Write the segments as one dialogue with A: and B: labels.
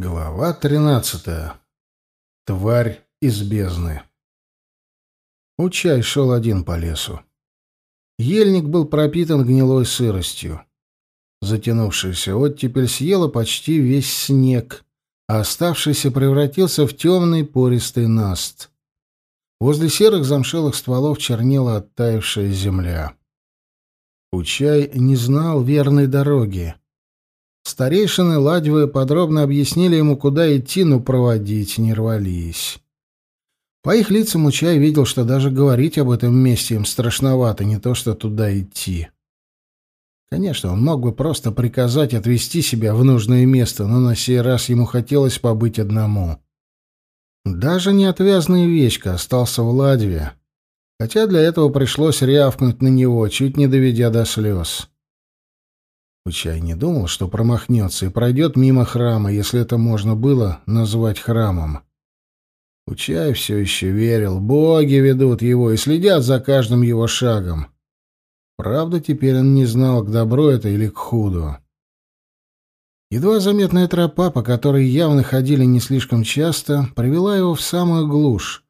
A: Глава тринадцатая. Тварь из бездны. Учай шел один по лесу. Ельник был пропитан гнилой сыростью. Затянувшаяся оттепель съела почти весь снег, а оставшийся превратился в темный пористый наст. Возле серых замшелых стволов чернела оттаившая земля. Учай не знал верной дороги. Старейшины Ладьвы подробно объяснили ему, куда идти, но проводить не рвались. По их лицам Учай видел, что даже говорить об этом месте им страшновато, не то что туда идти. Конечно, он мог бы просто приказать отвести себя в нужное место, но на сей раз ему хотелось побыть одному. Даже неотвязный Вечка остался в Ладьве, хотя для этого пришлось рявкнуть на него, чуть не доведя до слез. Учай не думал, что промахнется и пройдет мимо храма, если это можно было назвать храмом. Учай все еще верил, боги ведут его и следят за каждым его шагом. Правда, теперь он не знал, к добру это или к худу. Едва заметная тропа, по которой явно ходили не слишком часто, привела его в самую глушь,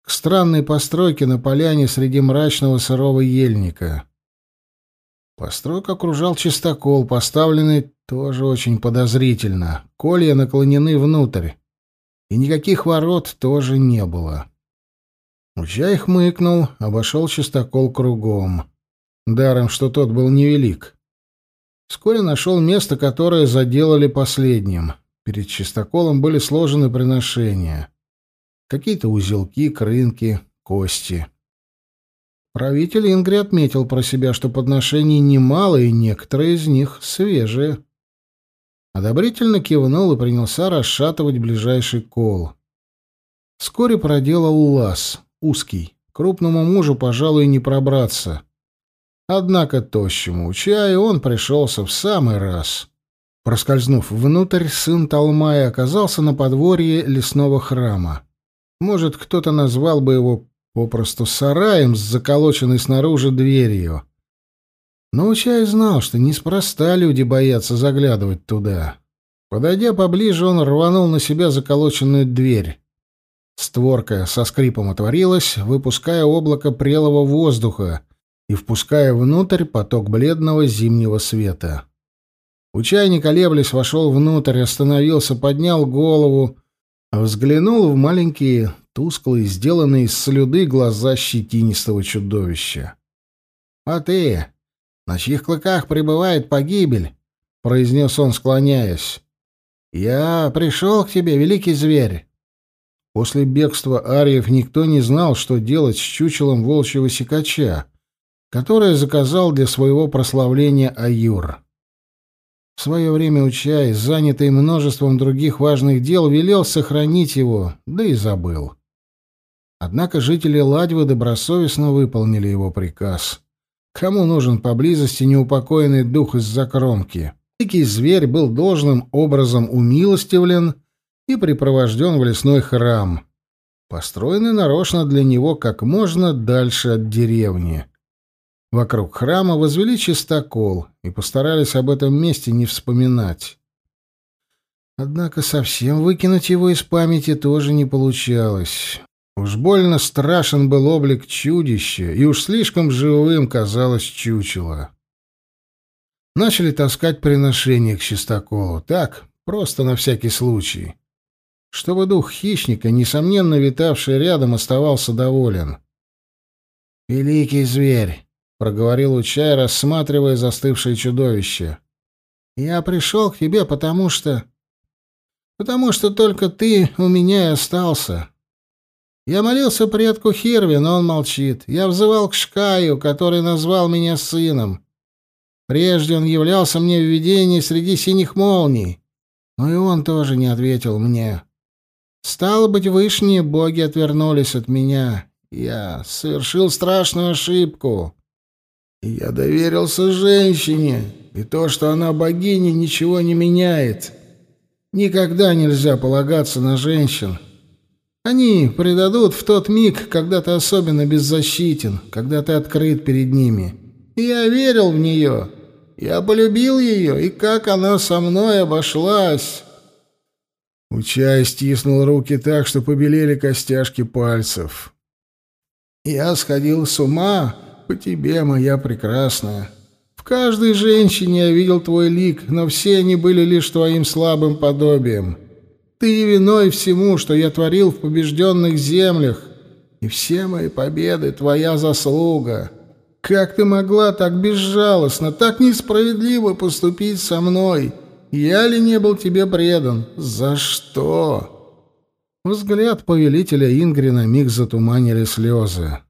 A: к странной постройке на поляне среди мрачного сырого ельника. Постройку окружал чистокол, поставленный тоже очень подозрительно. Колья наклонены внутрь. И никаких ворот тоже не было. Учай хмыкнул, обошел чистокол кругом. Даром, что тот был невелик. Вскоре нашел место, которое заделали последним. Перед чистоколом были сложены приношения. Какие-то узелки, крынки, кости. Правитель Ингри отметил про себя, что подношений немало, и некоторые из них свежие. Одобрительно кивнул и принялся расшатывать ближайший кол. Вскоре проделал лаз, узкий. Крупному мужу, пожалуй, не пробраться. Однако тощему чаю он пришелся в самый раз. Проскользнув внутрь, сын Талмая оказался на подворье лесного храма. Может, кто-то назвал бы его попросту сараем с заколоченной снаружи дверью. Но Учай знал, что неспроста люди боятся заглядывать туда. Подойдя поближе, он рванул на себя заколоченную дверь. Створка со скрипом отворилась, выпуская облако прелого воздуха и впуская внутрь поток бледного зимнего света. Учай, не колеблясь, вошел внутрь, остановился, поднял голову, взглянул в маленькие тусклые, сделанные из слюды глаза щетинистого чудовища. «А ты, на чьих клыках пребывает погибель?» — произнес он, склоняясь. «Я пришел к тебе, великий зверь». После бегства ариев никто не знал, что делать с чучелом волчьего сикача, которое заказал для своего прославления Аюр. В свое время Учай, занятый множеством других важных дел, велел сохранить его, да и забыл. Однако жители Ладьвы добросовестно выполнили его приказ. Кому нужен поблизости неупокоенный дух из-за кромки? Дикий зверь был должным образом умилостивлен и припровожден в лесной храм, построенный нарочно для него как можно дальше от деревни. Вокруг храма возвели чистокол и постарались об этом месте не вспоминать. Однако совсем выкинуть его из памяти тоже не получалось. Уж больно страшен был облик чудища, и уж слишком живым казалось чучело. Начали таскать приношения к чистоколу. Так, просто на всякий случай. Чтобы дух хищника, несомненно витавший рядом, оставался доволен. «Великий зверь!» — проговорил Учай, рассматривая застывшее чудовище. «Я пришел к тебе, потому что... потому что только ты у меня и остался. Я молился предку Хирви, но он молчит. Я взывал к Шкаю, который назвал меня сыном. Прежде он являлся мне в видении среди синих молний, но и он тоже не ответил мне. Стало быть, вышние боги отвернулись от меня. Я совершил страшную ошибку. Я доверился женщине, и то, что она богиня, ничего не меняет. Никогда нельзя полагаться на женщин. Они предадут в тот миг, когда ты особенно беззащитен, когда ты открыт перед ними. Я верил в нее. Я полюбил ее, и как она со мной обошлась. Учай стиснул руки так, что побелели костяшки пальцев. «Я сходил с ума по тебе, моя прекрасная. В каждой женщине я видел твой лик, но все они были лишь твоим слабым подобием. Ты виной всему, что я творил в побежденных землях, и все мои победы — твоя заслуга. Как ты могла так безжалостно, так несправедливо поступить со мной?» Я ли не был тебе предан? За что?» Взгляд повелителя Ингрина миг затуманили слезы.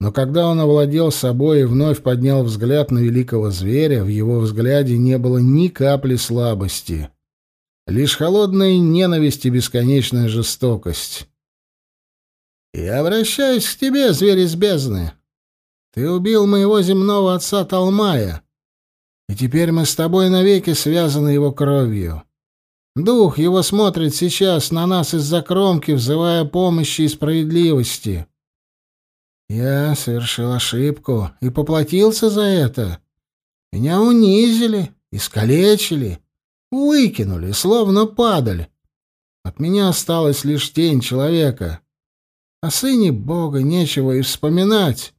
A: Но когда он овладел собой и вновь поднял взгляд на великого зверя, в его взгляде не было ни капли слабости. Лишь холодная ненависть и бесконечная жестокость. «Я обращаюсь к тебе, зверь из бездны. Ты убил моего земного отца Талмая, и теперь мы с тобой навеки связаны его кровью. Дух его смотрит сейчас на нас из-за кромки, взывая помощи и справедливости. Я совершил ошибку и поплатился за это. Меня унизили, искалечили, выкинули, словно падаль. От меня осталась лишь тень человека. О сыне Бога нечего и вспоминать.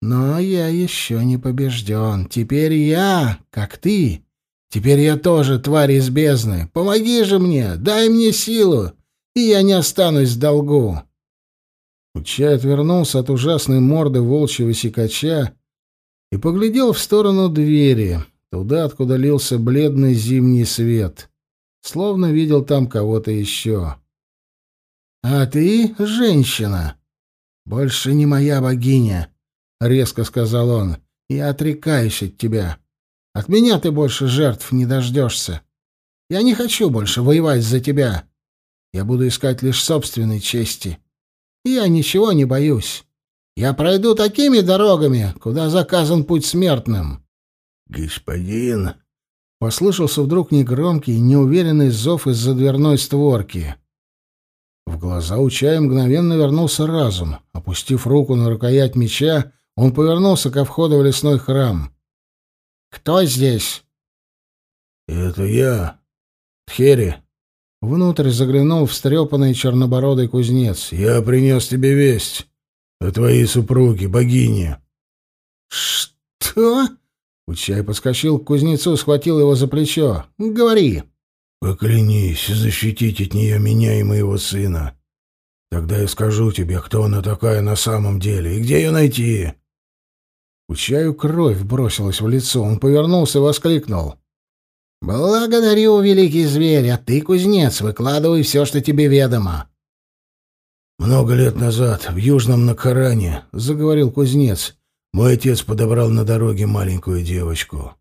A: Но я еще не побежден. Теперь я, как ты. Теперь я тоже тварь из бездны. Помоги же мне, дай мне силу, и я не останусь в долгу. Учай отвернулся от ужасной морды волчьего сикача и поглядел в сторону двери, туда, откуда лился бледный зимний свет, словно видел там кого-то еще. «А ты, женщина, больше не моя богиня резко сказал он. Я отрекаюсь от тебя. От меня ты больше жертв не дождешься. Я не хочу больше воевать за тебя. Я буду искать лишь собственной чести. Я ничего не боюсь. Я пройду такими дорогами, куда заказан путь смертным.
B: Господин,
A: послышался вдруг негромкий, неуверенный зов из-за дверной створки. В глаза у чая мгновенно вернулся разум. Опустив руку на рукоять меча, он повернулся ко входу в лесной храм. «Кто здесь?»
B: «Это я, Тхери».
A: Внутрь заглянул встрепанный чернобородый кузнец.
B: «Я принес тебе весть о твоей супруге, богине».
A: «Что?» Учай подскочил к кузнецу, схватил его за плечо. «Говори».
B: «Поклянись защитить от нее меня и моего сына. Тогда я скажу тебе, кто она такая на самом деле и где ее найти».
A: У чаю кровь бросилась в лицо. Он повернулся и воскликнул. «Благодарю, великий зверь, а ты, кузнец, выкладывай все, что тебе ведомо».
B: «Много лет назад, в Южном Накаране, — заговорил кузнец, — мой отец подобрал на дороге маленькую девочку».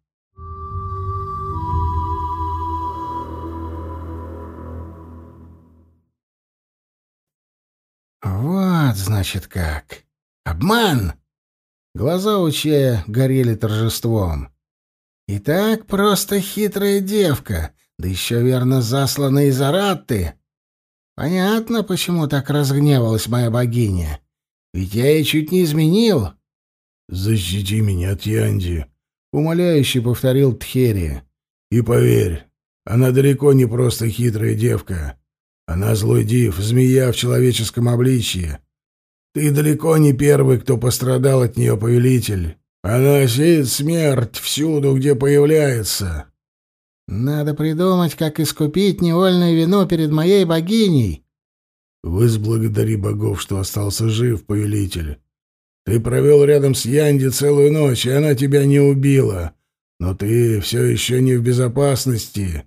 A: «Вот, значит, как. Обман!» Глаза у Чая горели торжеством. «И так просто хитрая девка, да еще верно заслана из Аратты. Понятно, почему так разгневалась моя богиня. Ведь я ей чуть не изменил».
B: «Защити меня от Янди», —
A: умоляюще повторил Тхери.
B: «И поверь, она далеко не просто хитрая девка. Она злой див, змея в человеческом обличье. Ты далеко не первый, кто пострадал от нее, повелитель. Она сеет смерть всюду, где появляется.
A: Надо придумать, как искупить невольное вину перед моей богиней.
B: Возблагодари богов, что остался жив, повелитель. Ты провел рядом с Янди целую ночь, и она тебя не убила. Но ты все еще не в безопасности.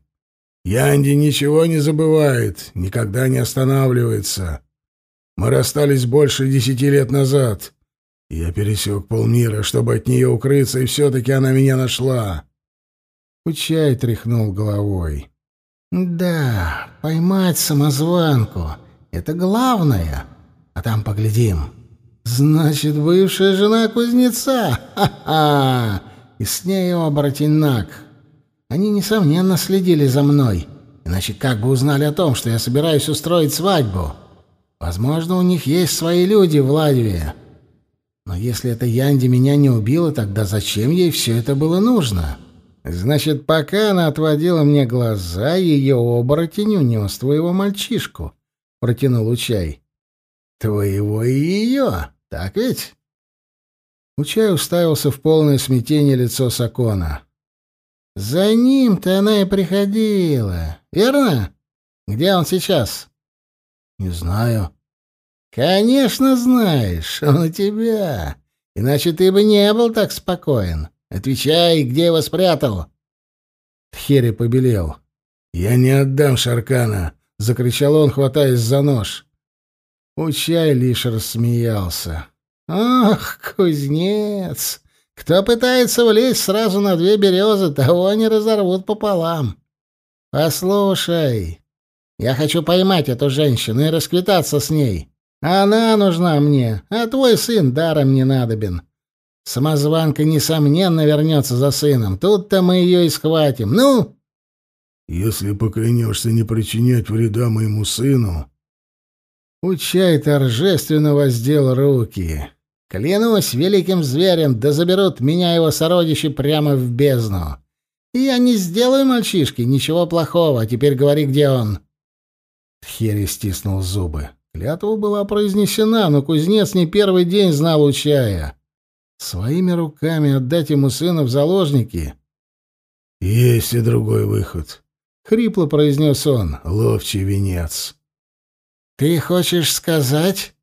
B: Янди ничего не забывает, никогда не останавливается. Мы расстались больше десяти лет назад. Я пересек полмира, чтобы от нее укрыться, и все-таки она меня нашла.
A: Учай тряхнул головой. «Да, поймать самозванку — это главное. А там поглядим. Значит, бывшая жена кузнеца? Ха-ха! И с нею оборотень Наг. Они, несомненно, следили за мной. Иначе как бы узнали о том, что я собираюсь устроить свадьбу?» Возможно, у них есть свои люди в Ладве. Но если эта Янди меня не убила, тогда зачем ей все это было нужно? Значит, пока она отводила мне глаза, ее оборотень унес твоего мальчишку, — протянул Учай. Твоего и ее, так ведь? Учай уставился в полное смятение лицо Сакона. За ним-то она и приходила, верно? Где он сейчас? Не знаю. Конечно, знаешь, он у тебя. Иначе ты бы не был так спокоен. Отвечай, где его спрятал? Тхери побелел. Я не отдам Шаркана, закричал он, хватаясь за нож. Учай лишь рассмеялся. Ах, кузнец! Кто пытается влезть сразу на две березы, того они разорвут пополам. Послушай, я хочу поймать эту женщину и расквитаться с ней. Она нужна мне, а твой сын даром не надобен. Самозванка, несомненно, вернется за сыном. Тут-то мы ее и схватим. Ну?»
B: «Если поклянешься не причинять вреда моему сыну...»
A: Учай торжественно воздел руки. «Клянусь великим зверем, да заберут меня его сородичи прямо в бездну. Я не сделаю мальчишке ничего плохого, а теперь говори, где он». Тхери стиснул зубы. Клятва была произнесена, но кузнец не первый день знал Учая. Своими руками отдать ему сына в заложники?
B: Есть и другой выход,
A: хрипло произнес он.
B: Ловчий венец.
A: Ты хочешь сказать?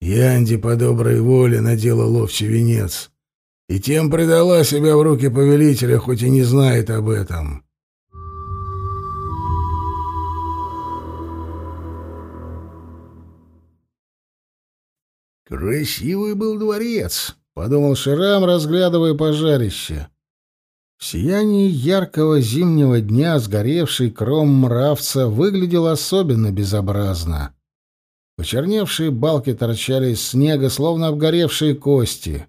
B: Янди по доброй воле надела ловчий венец и тем предала себя в руки повелителя, хоть и не знает об этом.
A: Красивый был дворец, подумал Ширам, разглядывая пожарище. В сиянии яркого зимнего дня сгоревший кром мравца выглядел особенно безобразно. Почерневшие балки торчали из снега, словно обгоревшие кости.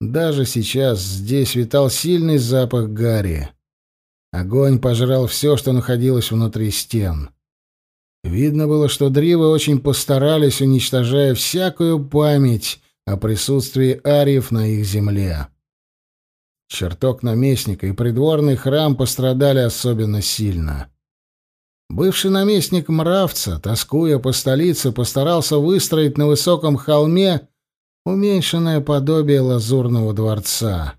A: Даже сейчас здесь витал сильный запах гари. Огонь пожрал все, что находилось внутри стен. Видно было, что дривы очень постарались, уничтожая всякую память о присутствии ариев на их земле. Чертог наместника и придворный храм пострадали особенно сильно. Бывший наместник Мравца, тоскуя по столице, постарался выстроить на высоком холме уменьшенное подобие лазурного дворца.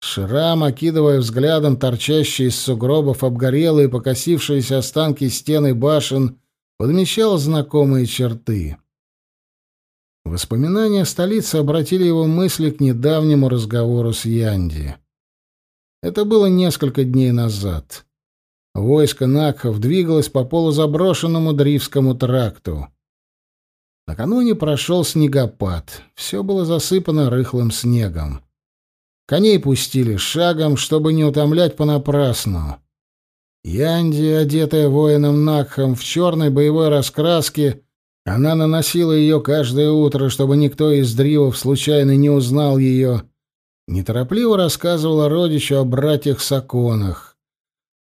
A: Шрам, окидывая взглядом торчащие из сугробов обгорелые покосившиеся останки стены башен, подмечал знакомые черты. Воспоминания столицы обратили его мысли к недавнему разговору с Янди. Это было несколько дней назад. Войско Накхов двигалось по полузаброшенному Дривскому тракту. Накануне прошел снегопад. Все было засыпано рыхлым снегом. Коней пустили шагом, чтобы не утомлять понапрасну. Янди, одетая воином Накхом в черной боевой раскраске, она наносила ее каждое утро, чтобы никто из дривов случайно не узнал ее. Неторопливо рассказывала родичу о братьях-саконах,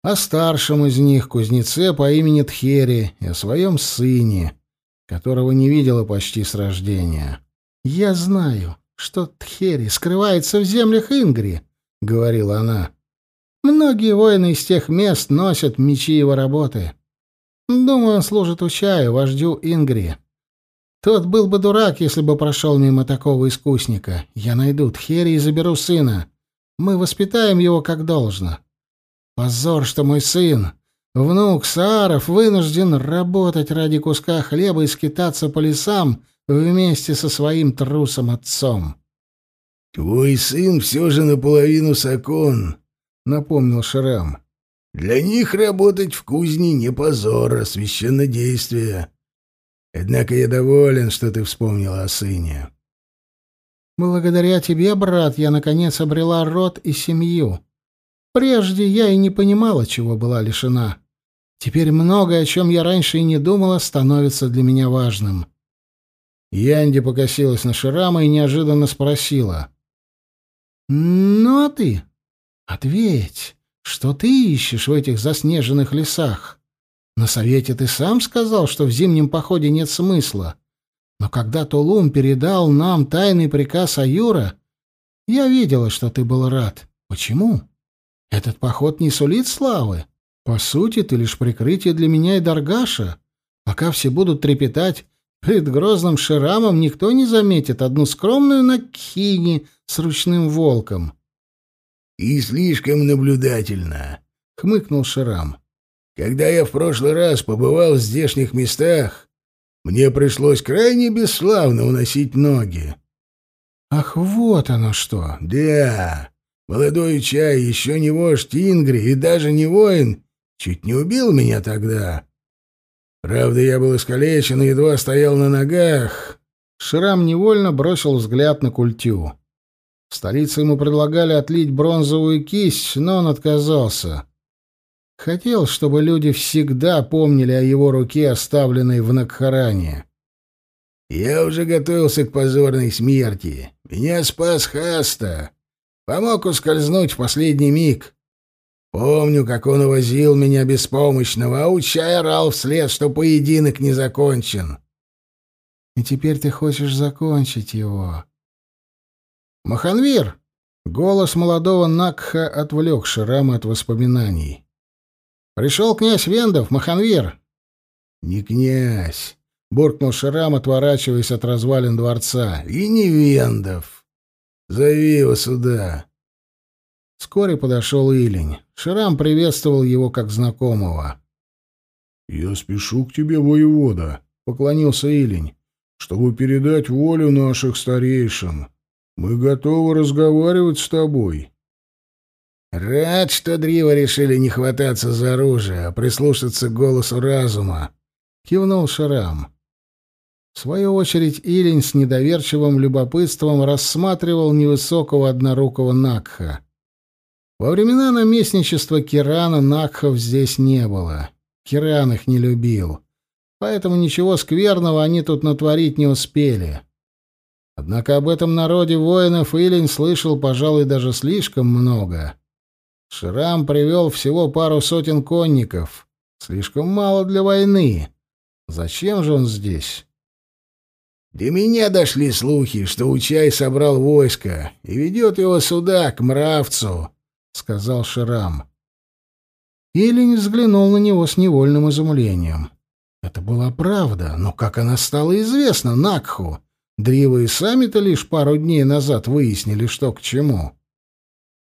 A: о старшем из них, кузнеце по имени Тхери, и о своем сыне, которого не видела почти с рождения. «Я знаю, что Тхери скрывается в землях Ингри», — говорила она. «Многие воины из тех мест носят мечи его работы». Думаю, он служит Учаю, вождю Ингри. Тот был бы дурак, если бы прошел мимо такого искусника. Я найду Тхери и заберу сына. Мы воспитаем его как должно. Позор, что мой сын, внук Сааров, вынужден работать ради куска хлеба и скитаться по лесам вместе со своим трусом отцом.
B: «Твой сын все же наполовину сакон», — напомнил Шрам. Для них работать в кузне не позор, а священнодействие. Однако я доволен, что ты вспомнила о сыне.
A: Благодаря тебе, брат, я наконец обрела род и семью. Прежде я и не понимала, чего была лишена. Теперь многое, о чем я раньше и не думала, становится для меня важным. Янди покосилась на Ширама и неожиданно спросила. «Ну, а ты? Ответь, что ты ищешь в этих заснеженных лесах? На совете ты сам сказал, что в зимнем походе нет смысла. Но когда Тулум передал нам тайный приказ Аюра, я видела, что ты был рад. Почему? Этот поход не сулит славы. По сути, ты лишь прикрытие для меня и Даргаша. Пока все будут трепетать, пред грозным Ширамом никто не заметит одну скромную Накхини с ручным волком.
B: — И слишком наблюдательно, — хмыкнул Ширам. — Когда я в прошлый раз побывал в здешних местах, мне пришлось крайне бесславно уносить ноги.
A: — Ах, вот оно что!
B: — Да, молодой чай, еще не вождь Ингри и даже не воин, чуть не убил меня тогда. Правда, я был искалечен и едва стоял на ногах.
A: Шрам невольно бросил взгляд на культю. В столице ему предлагали отлить бронзовую кисть, но он отказался. Хотел, чтобы люди всегда помнили о его руке, оставленной в Накхаране.
B: «Я уже готовился к позорной смерти. Меня спас Хаста. Помог ускользнуть в последний миг. Помню, как он увозил меня беспомощного, а Учай орал вслед, что поединок не закончен.
A: И теперь ты хочешь закончить его. Маханвир! Голос молодого Накха отвлек Ширама от воспоминаний. «Пришел князь Вендов, Маханвир!»
B: «Не князь!» — буркнул Ширам, отворачиваясь от развалин дворца. «И не Вендов! Зови его сюда!»
A: Вскоре подошел Илень. Ширам приветствовал его как знакомого.
C: «Я спешу к тебе, воевода», — поклонился Илень, — «чтобы передать волю наших старейшин. Мы готовы разговаривать с тобой».
B: «Рад, что Дрива решили не хвататься за оружие, а прислушаться к голосу разума», — кивнул Шарам.
A: В свою очередь Илень с недоверчивым любопытством рассматривал невысокого однорукого Накха. Во времена наместничества Кирана Накхов здесь не было. Киран их не любил. Поэтому ничего скверного они тут натворить не успели. Однако об этом народе воинов Илень слышал, пожалуй, даже слишком много. Шрам привел всего пару сотен конников. Слишком мало для войны. Зачем же он здесь?
B: До меня дошли слухи, что Учай собрал войско и ведет его сюда, к Мравцу, — сказал Ширам.
A: Или взглянул на него с невольным изумлением. Это была правда, но как она стала известна Накху? Дривы и сами-то лишь пару дней назад выяснили, что к чему.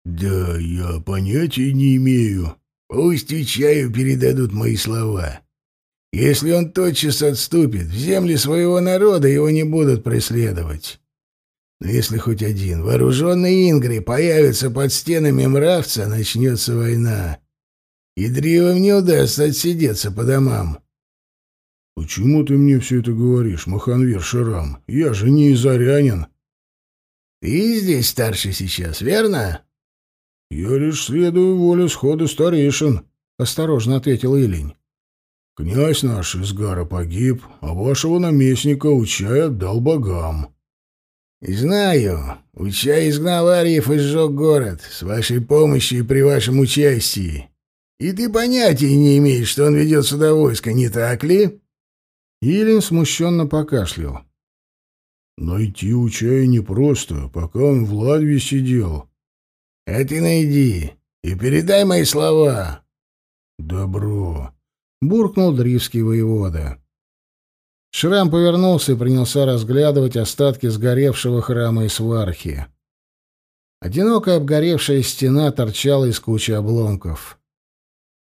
B: «Да я понятия не имею. Пусть и чаю передадут мои слова. Если он тотчас отступит, в земли своего народа его не будут преследовать. Но если хоть один вооруженный Ингри появится под стенами мравца, начнется война. И Дривам не удастся отсидеться по домам.
C: — Почему ты мне все это говоришь, Маханвир Ширам? Я же не изорянин.
B: — Ты здесь старший сейчас, верно?
C: — Я лишь следую воле схода старейшин, — осторожно ответил Илень. — Князь наш из Гара погиб, а вашего наместника Учай отдал богам.
B: «Знаю. Уча изгнал Арьев и сжег город. С вашей помощью и при вашем участии. И ты понятия не имеешь, что он ведет сюда войско, не так ли?»
A: Илин смущенно покашлял.
C: «Найти Учая непросто, пока он в Ладве сидел».
B: «А ты найди и передай мои слова».
C: «Добро», —
A: буркнул Дривский воевода. Шрам повернулся и принялся разглядывать остатки сгоревшего храма и свархи. Одинокая обгоревшая стена торчала из кучи обломков.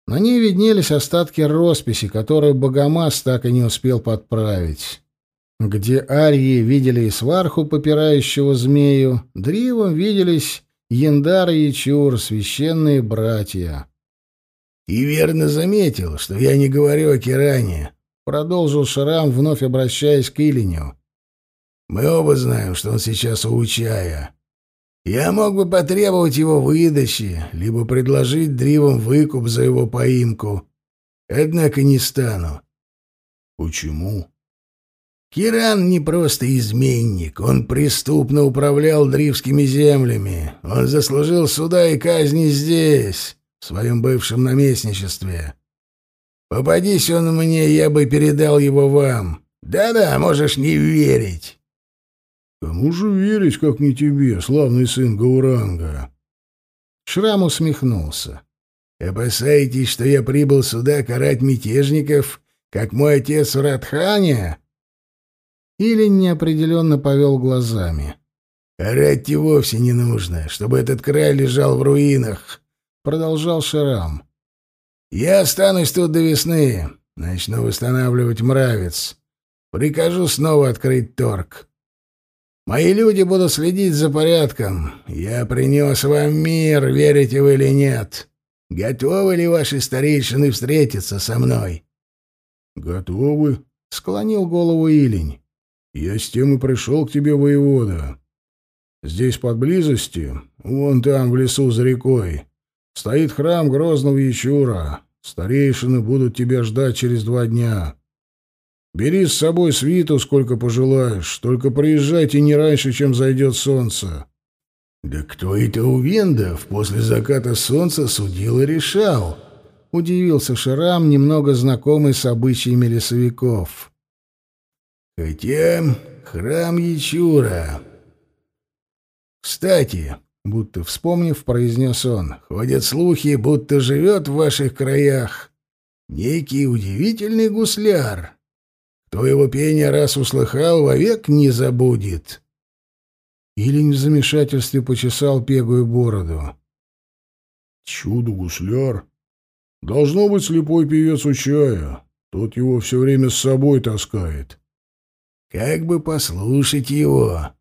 A: На ней виднелись остатки росписи, которую Богомаз так и не успел подправить. Где арии видели и сварху, попирающего змею, дривом виделись Яндар и Ячур, священные братья.
B: «И верно заметил, что я не говорю о Киране»,
A: продолжил Шрам, вновь обращаясь к Илиню.
B: «Мы оба знаем, что он сейчас у Учая. Я мог бы потребовать его выдачи, либо предложить Дривам выкуп за его поимку. Однако не стану».
C: «Почему?»
B: Киран не просто изменник, он преступно управлял дривскими землями. Он заслужил суда и казни здесь, в своем бывшем наместничестве. Попадись он мне, я бы передал его вам. Да-да, можешь не верить.
C: Кому же верить, как не тебе, славный сын Гауранга?
A: Шрам усмехнулся.
B: «Опасаетесь, что я прибыл сюда карать мятежников, как мой отец в Радхане?»
A: Или неопределенно повел глазами.
B: «Карать и вовсе не нужно, чтобы этот край лежал в руинах», — продолжал Шрам. «Я останусь тут до весны, начну восстанавливать мравец. Прикажу снова открыть торг. Мои люди будут следить за порядком. Я принес вам мир, верите вы или нет. Готовы ли ваши старейшины встретиться со мной?»
C: «Готовы», — склонил голову Илень. «Я с тем и пришел к тебе, воевода. Здесь поблизости, вон там, в лесу за рекой, стоит храм Грозного Ячура. Старейшины будут тебя ждать через два дня. Бери с собой свиту, сколько пожелаешь, только приезжайте не раньше, чем зайдет солнце».
B: «Да кто это у Вендов после заката солнца судил и решал?»
A: — удивился Шрам, немного знакомый с обычаями лесовиков.
B: «Хотя храм Ячура...» «Кстати, будто вспомнив, произнес он, ходят слухи, будто живет в ваших краях некий удивительный гусляр». Кто его пение раз услыхал, вовек не забудет.
A: Илень в замешательстве почесал пегую бороду.
C: Чудо-гусляр. Должно быть слепой певец у чая. Тот его все время с собой таскает.
B: Как бы послушать его.